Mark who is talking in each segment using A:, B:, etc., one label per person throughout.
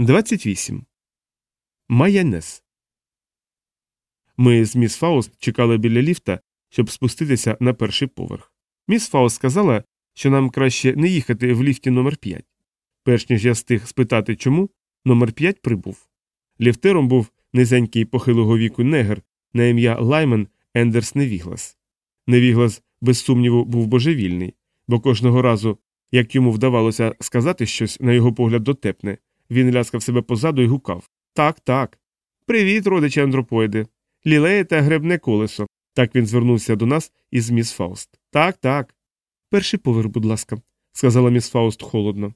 A: 28. Майонез. Ми з міс Фауст чекали біля ліфта, щоб спуститися на перший поверх. Міс Фауст сказала, що нам краще не їхати в ліфті номер 5 Перш ніж я встиг спитати чому, номер 5 прибув. Ліфтером був низенький похилого віку негр на ім'я Лаймен Ендерс Невіглас. Невіглас, без сумніву, був божевільний, бо кожного разу, як йому вдавалося сказати щось, на його погляд дотепне, він ляскав себе позаду і гукав Так, так. Привіт, родичі антропоїди. Лілеє та гребне колесо. Так він звернувся до нас із міс Фауст. Так, так. Перший поверх, будь ласка, сказала міс Фауст холодно.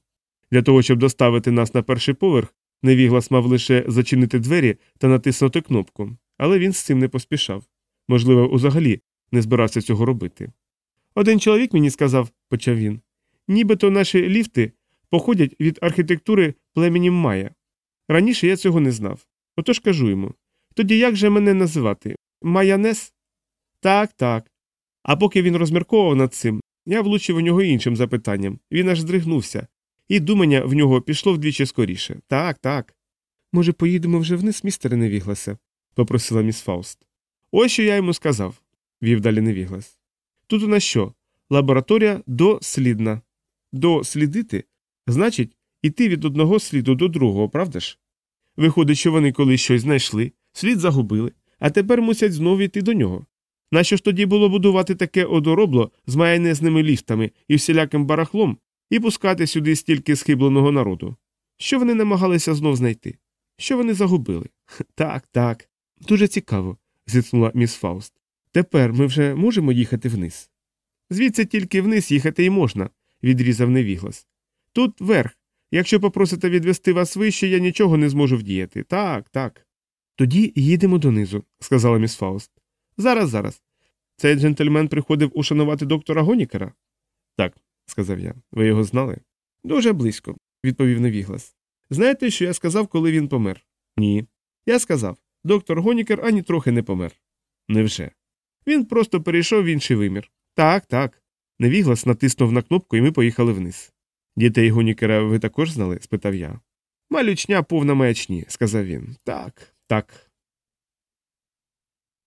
A: Для того, щоб доставити нас на перший поверх, Невіглас мав лише зачинити двері та натиснути кнопку, але він з цим не поспішав. Можливо, взагалі не збирався цього робити. Один чоловік мені сказав, почав він, нібито наші ліфти походять від архітектури племені Майя. Раніше я цього не знав. Отож кажу йому тоді як же мене називати? Майонез? Так, так. А поки він розмірковував над цим, я влучив у нього іншим запитанням. Він аж здригнувся, і думання в нього пішло вдвічі скоріше. Так, так. Може, поїдемо вже вниз, містере Невігласе? попросила міс Фауст. Ось що я йому сказав, вів далі Невіглас. Тут у нас що? Лабораторія дослідна. Дослідити значить іти від одного сліду до другого, правда ж? Виходить, що вони колись щось знайшли, слід загубили, а тепер мусять знову йти до нього. Нащо ж тоді було будувати таке одоробло з майонезними ліфтами і всіляким барахлом і пускати сюди стільки схибленого народу? Що вони намагалися знов знайти? Що вони загубили? Так, так. Дуже цікаво, зітхнула міс Фауст. Тепер ми вже можемо їхати вниз. Звідси тільки вниз їхати й можна, відрізав невіглас. Тут верх. Якщо попросите відвести вас вище, я нічого не зможу вдіяти. Так, так. Тоді їдемо донизу, сказала міс Фауст. Зараз, зараз. Цей джентльмен приходив ушанувати доктора Гонікера? Так, сказав я. Ви його знали? Дуже близько, відповів невіглас. Знаєте, що я сказав, коли він помер? Ні. Я сказав доктор Гонікер ані трохи не помер. Невже? Він просто перейшов в інший вимір. Так, так. Невіглас натиснув на кнопку, і ми поїхали вниз. Дітей Гонікера ви також знали? спитав я. Малючня повна маячні, сказав він. Так, так.